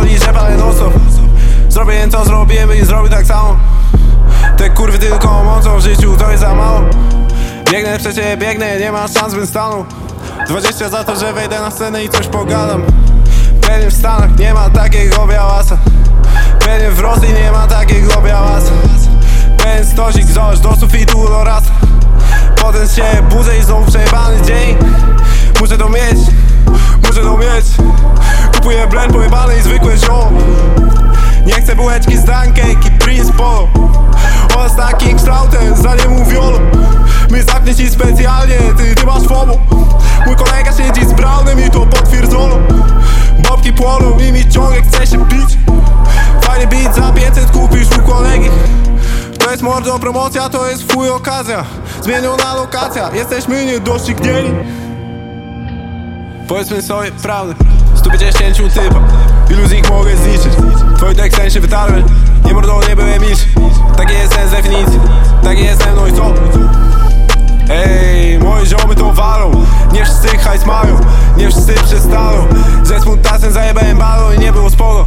woli, że palę non Zrobię to zrobimy i zrobi tak samo. Te kurwy tylko mocą w życiu, to jest za mało. Biegnę przecie, biegnę, nie ma szans bym stanął. 20 za to, że wejdę na scenę i coś pogadam. Pewnie w Stanach nie ma takiego specjalnie, ty, ty masz Mój kolega siedzi z Brownem i to potwierdzono Bobki płoną i mi ciągle chce się pić. Fajny beat za 500 kupisz u kolegi. To jest mordo promocja, to jest fuj okazja. Zmieniona lokacja, jesteśmy niedoścignieni. Powiedzmy sobie prawdę 150 typa. Ilu z mogę zliczyć? Twój tekst się wytarłem. Nie mordo, nie byłem niż staną Ze smutasem zajebałem balon i nie było sporo.